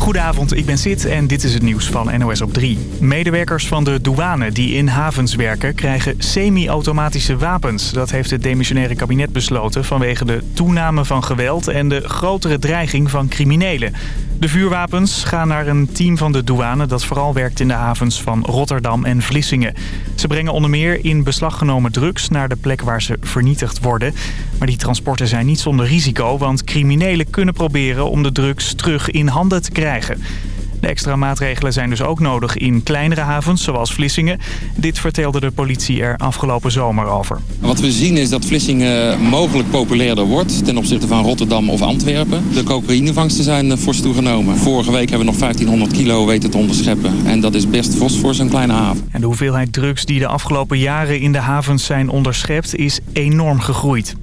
Goedenavond, ik ben Sid en dit is het nieuws van NOS op 3. Medewerkers van de douane die in havens werken krijgen semi-automatische wapens. Dat heeft het demissionaire kabinet besloten vanwege de toename van geweld en de grotere dreiging van criminelen. De vuurwapens gaan naar een team van de douane dat vooral werkt in de havens van Rotterdam en Vlissingen. Ze brengen onder meer in beslag genomen drugs naar de plek waar ze vernietigd worden. Maar die transporten zijn niet zonder risico, want criminelen kunnen proberen om de drugs terug in handen te krijgen. De extra maatregelen zijn dus ook nodig in kleinere havens, zoals Vlissingen. Dit vertelde de politie er afgelopen zomer over. Wat we zien is dat Vlissingen mogelijk populairder wordt ten opzichte van Rotterdam of Antwerpen. De cocaïnevangsten zijn fors toegenomen. Vorige week hebben we nog 1500 kilo weten te onderscheppen. En dat is best fors voor zo'n kleine haven. En de hoeveelheid drugs die de afgelopen jaren in de havens zijn onderschept is enorm gegroeid.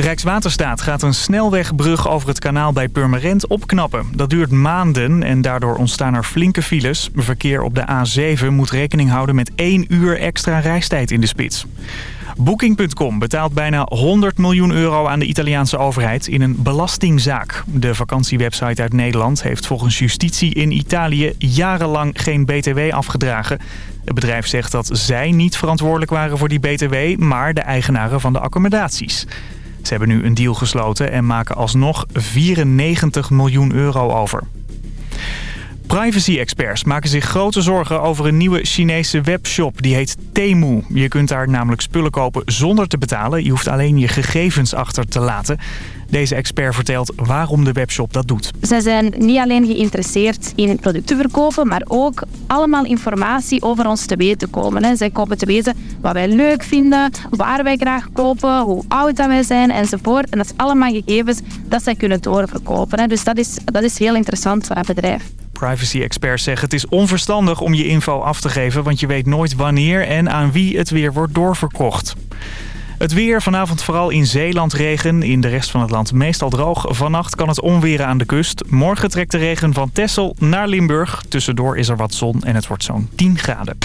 Rijkswaterstaat gaat een snelwegbrug over het kanaal bij Purmerend opknappen. Dat duurt maanden en daardoor ontstaan er flinke files. Verkeer op de A7 moet rekening houden met één uur extra reistijd in de spits. Booking.com betaalt bijna 100 miljoen euro aan de Italiaanse overheid in een belastingzaak. De vakantiewebsite uit Nederland heeft volgens justitie in Italië jarenlang geen btw afgedragen. Het bedrijf zegt dat zij niet verantwoordelijk waren voor die btw, maar de eigenaren van de accommodaties. Ze hebben nu een deal gesloten en maken alsnog 94 miljoen euro over. Privacy-experts maken zich grote zorgen over een nieuwe Chinese webshop. Die heet Temu. Je kunt daar namelijk spullen kopen zonder te betalen. Je hoeft alleen je gegevens achter te laten. Deze expert vertelt waarom de webshop dat doet. Zij zijn niet alleen geïnteresseerd in producten verkopen, maar ook allemaal informatie over ons te weten komen. Zij komen te weten wat wij leuk vinden, waar wij graag kopen, hoe oud dat wij zijn enzovoort. En dat is allemaal gegevens dat zij kunnen doorverkopen. Dus dat is, dat is heel interessant voor het bedrijf. Privacy-experts zeggen het is onverstandig om je info af te geven... want je weet nooit wanneer en aan wie het weer wordt doorverkocht. Het weer, vanavond vooral in Zeeland regen. In de rest van het land meestal droog. Vannacht kan het onweren aan de kust. Morgen trekt de regen van Texel naar Limburg. Tussendoor is er wat zon en het wordt zo'n 10 graden.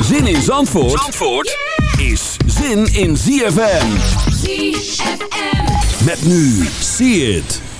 Zin in Zandvoort, Zandvoort is zin in ZFM. ZFM. Met nu, see it.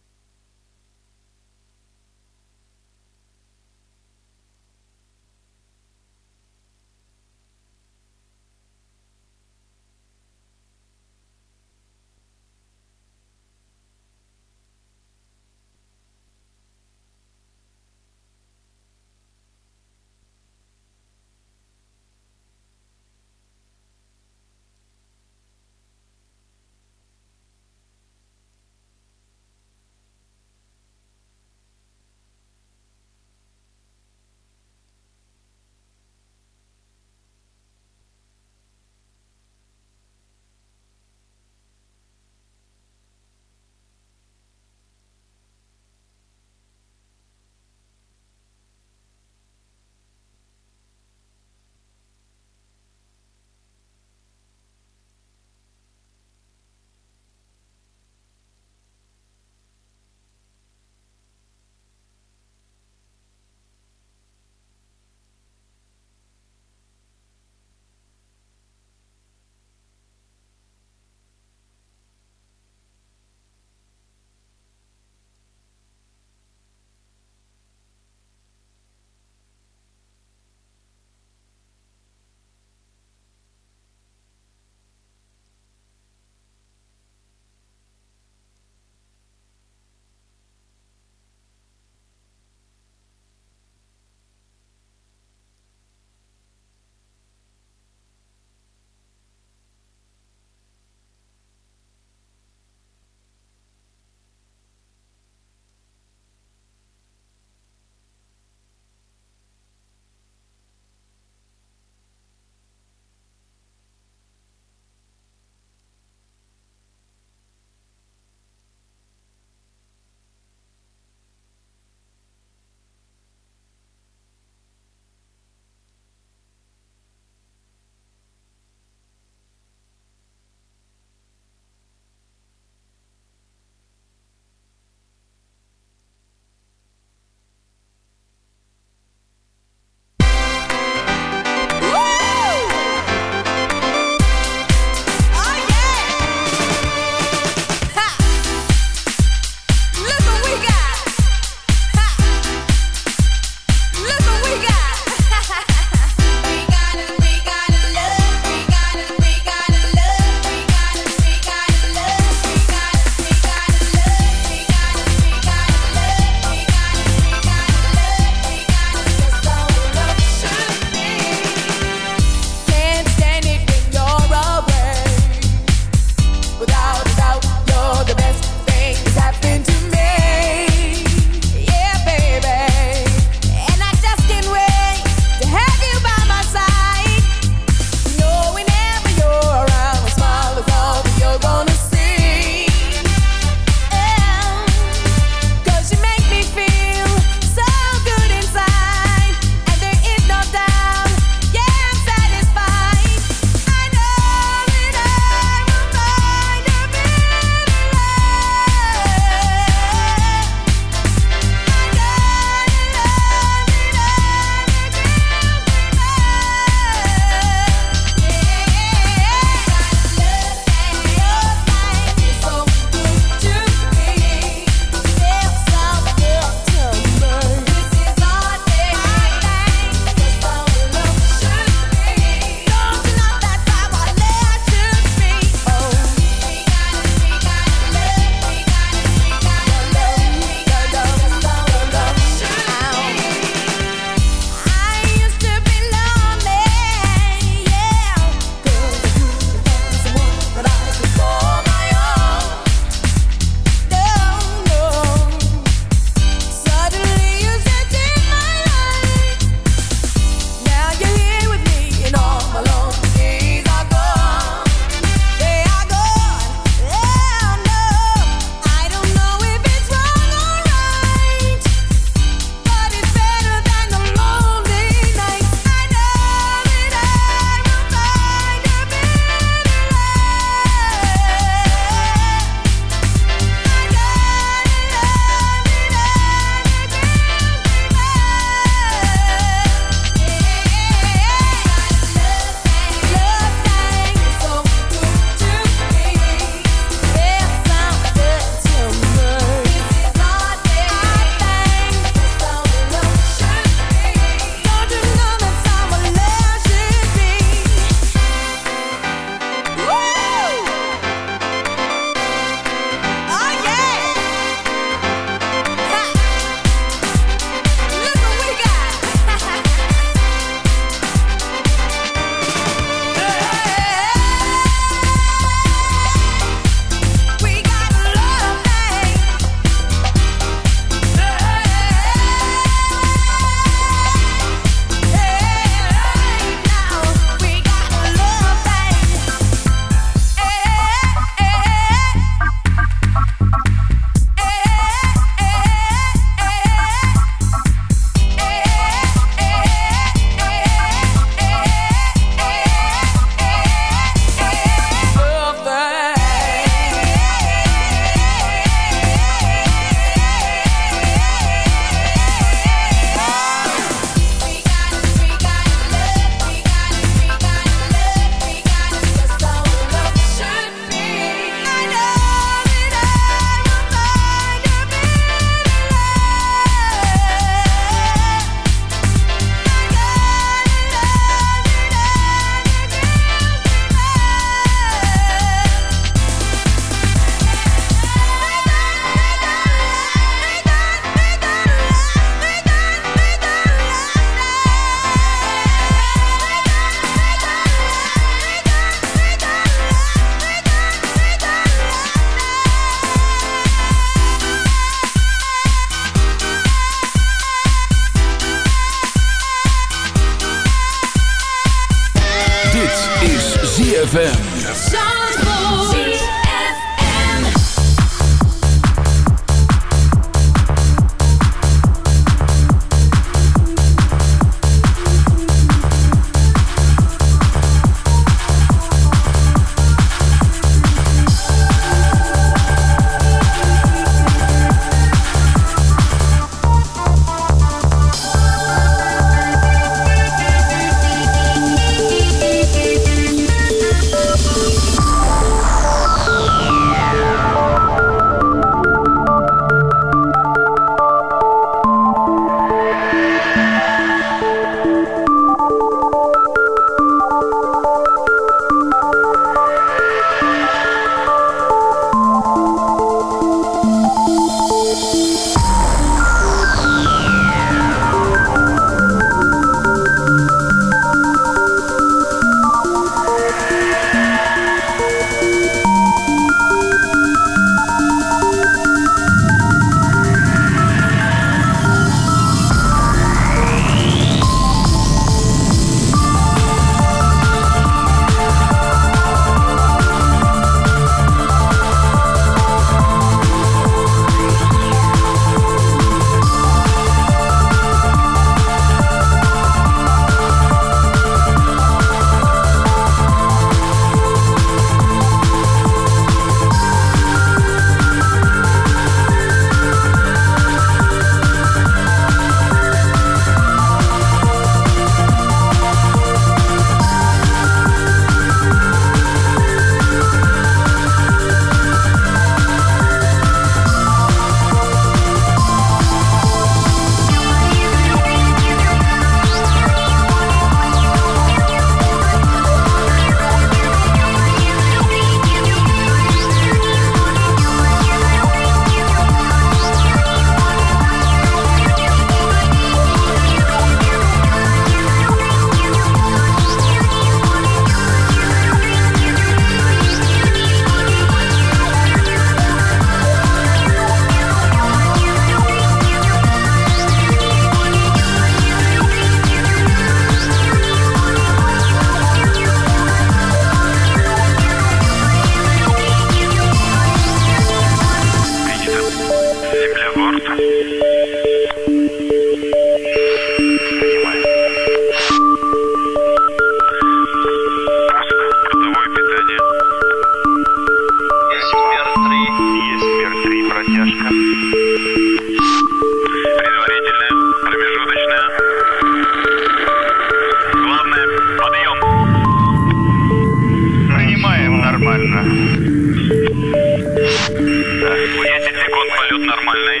10 секунд, полет нормальный.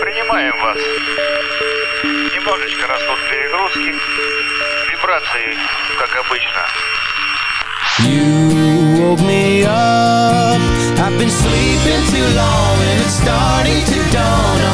Принимаем вас. Немножечко растут перегрузки. Вибрации, как обычно. You woke me up. I've been sleeping too long and it's starting to dawn.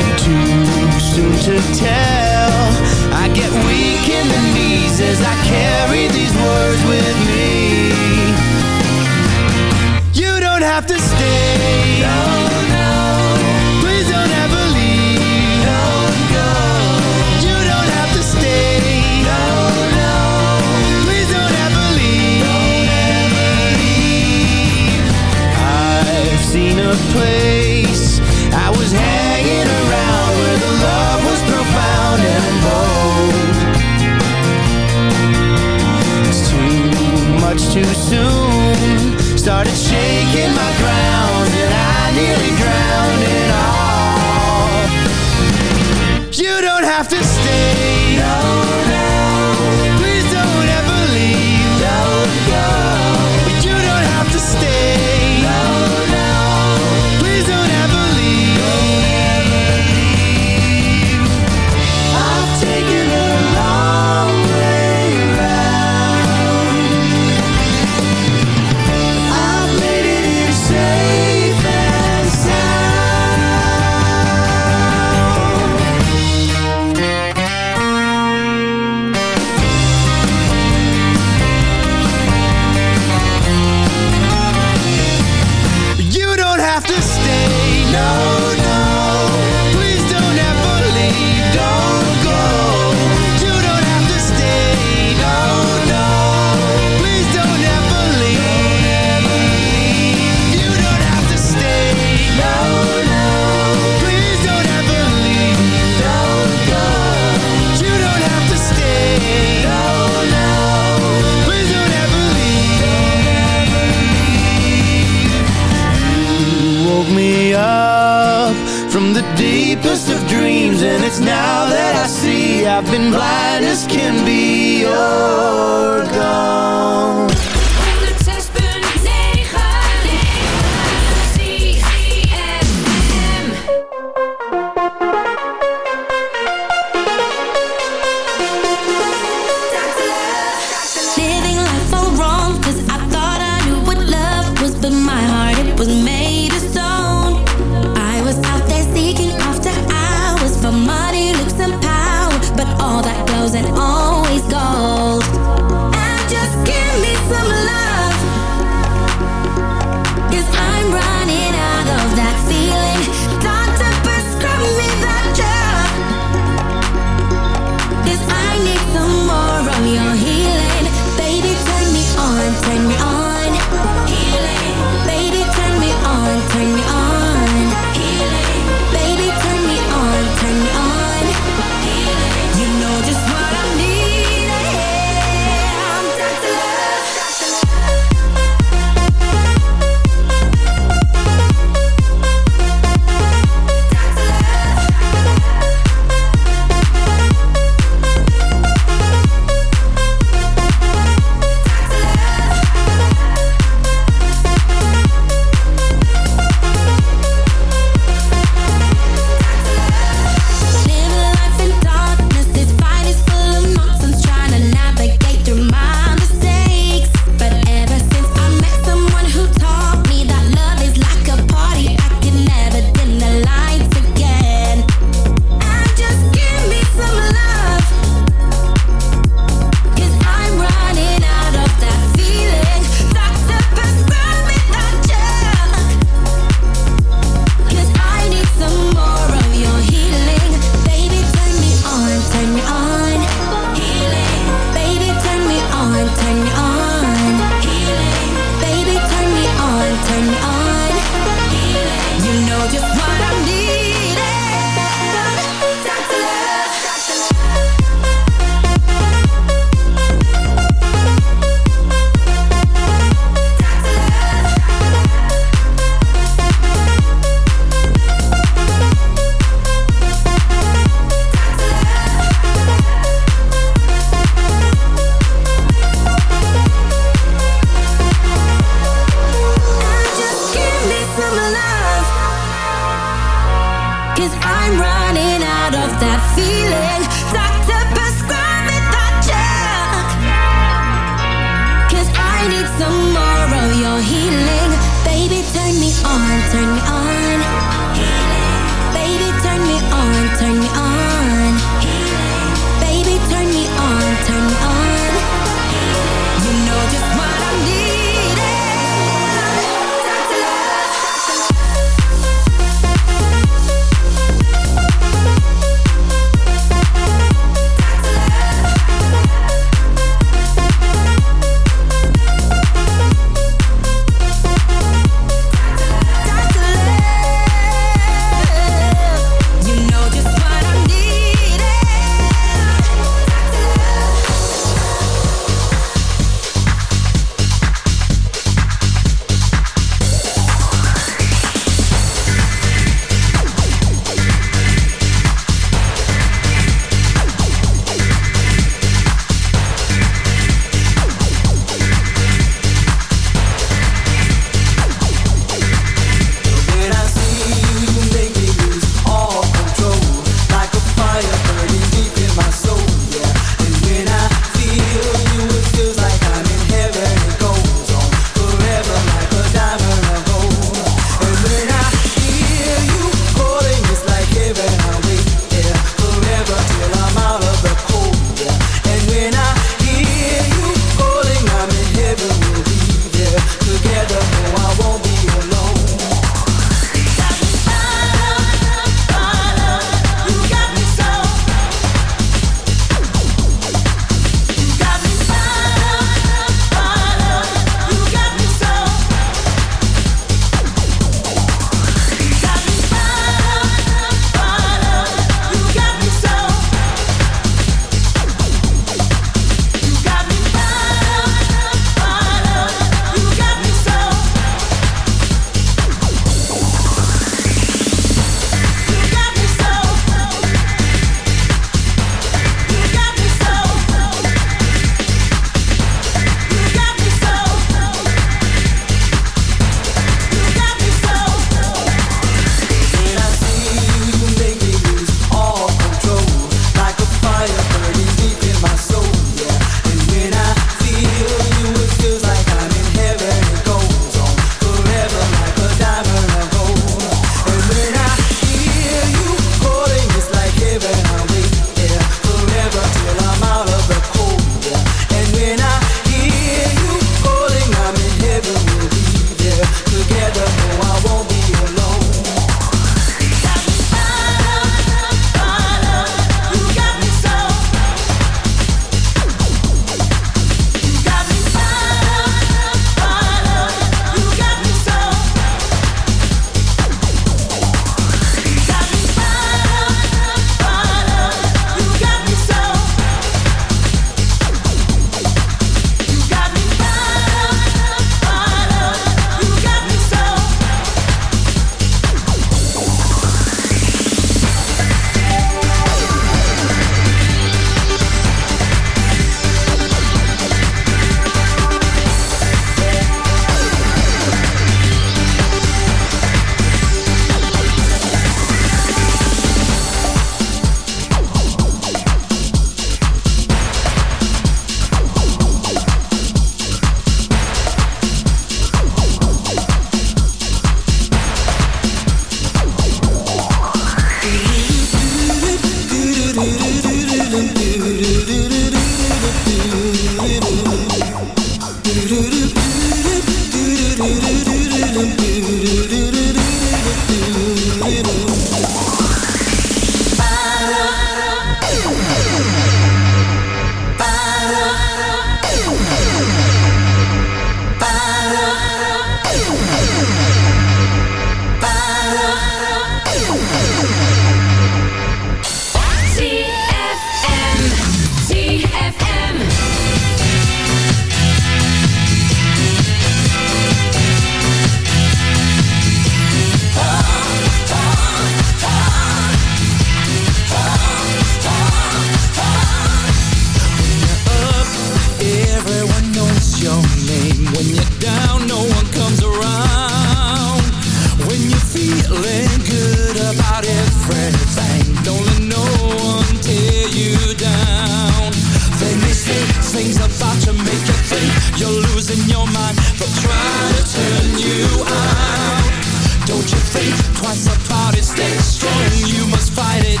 In your mind They'll try to turn you out. Don't you think twice about it Stay strong, you must fight it.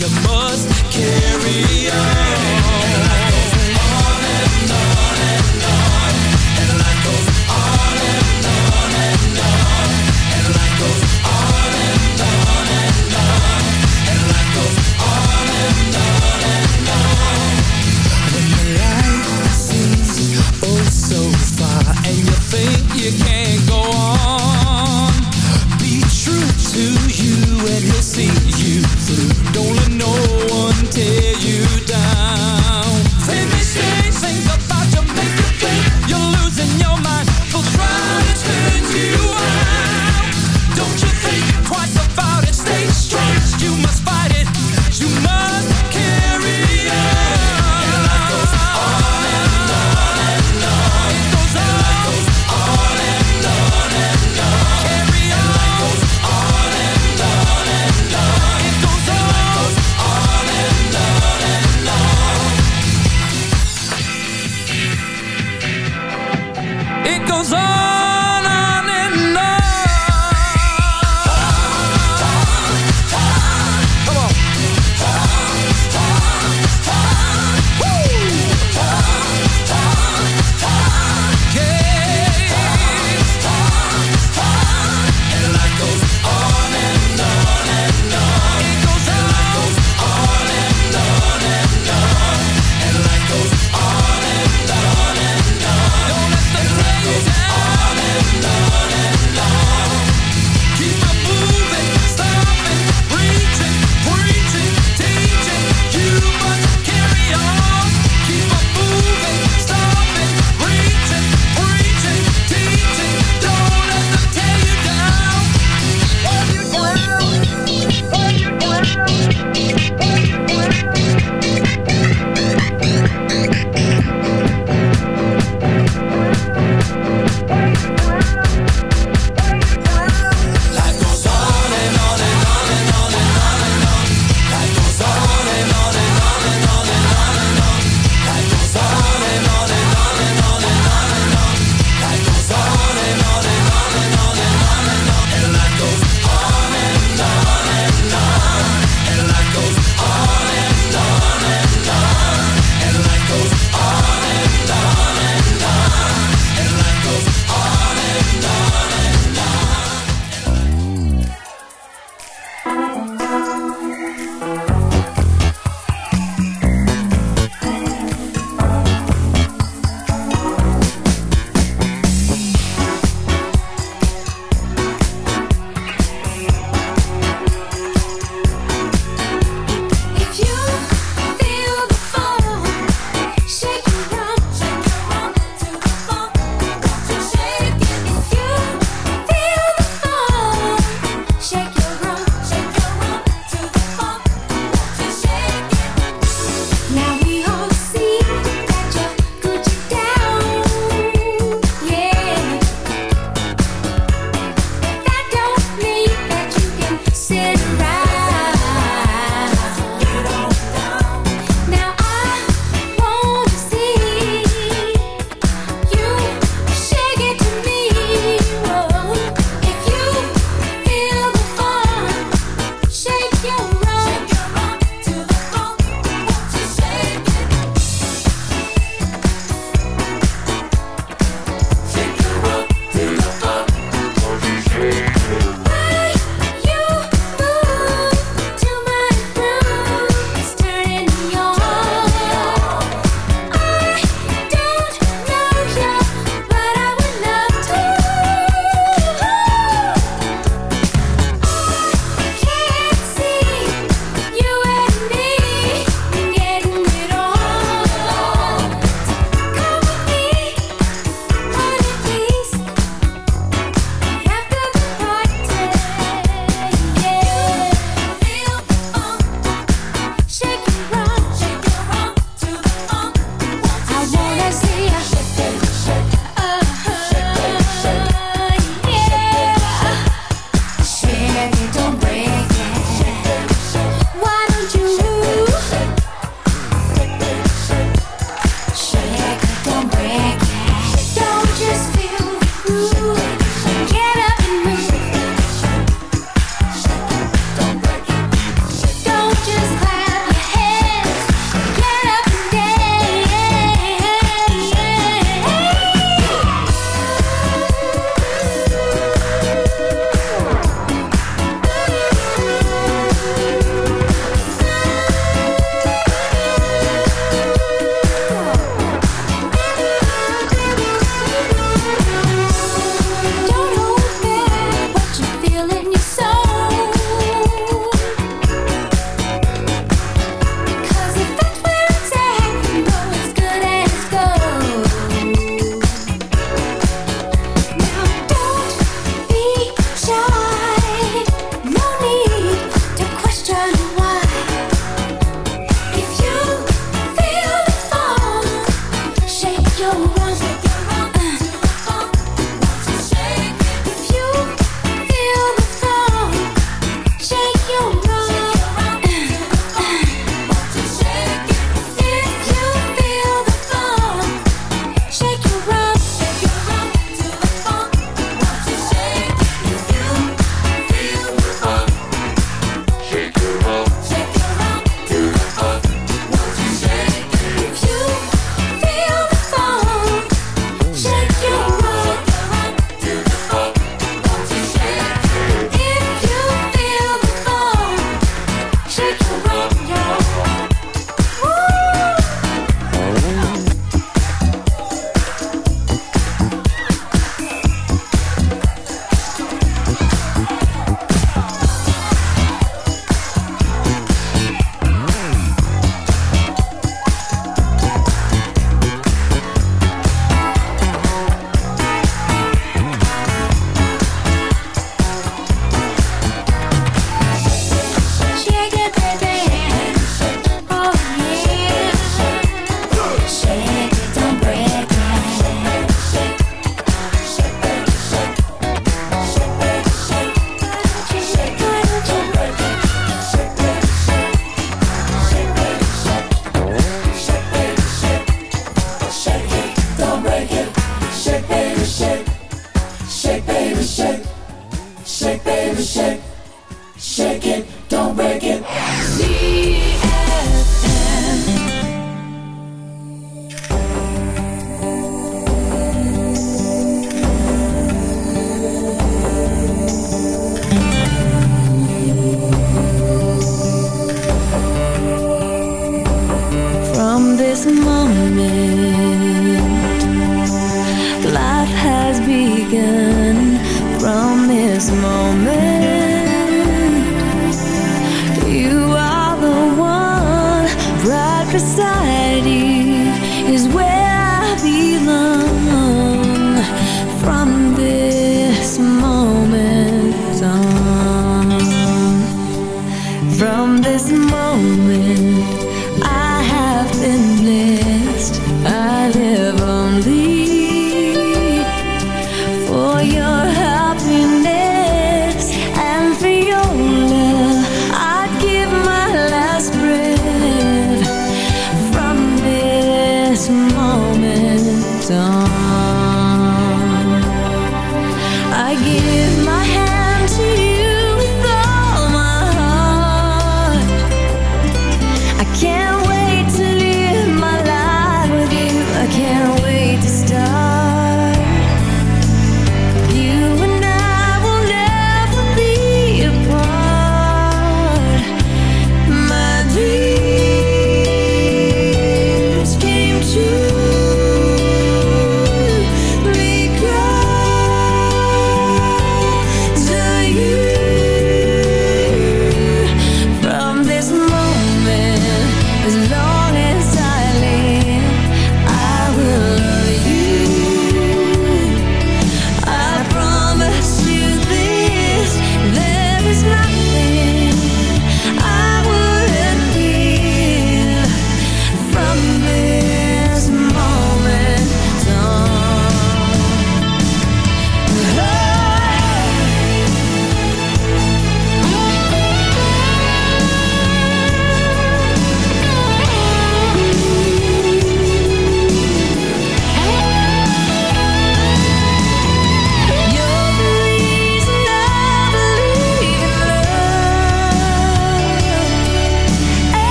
You must carry on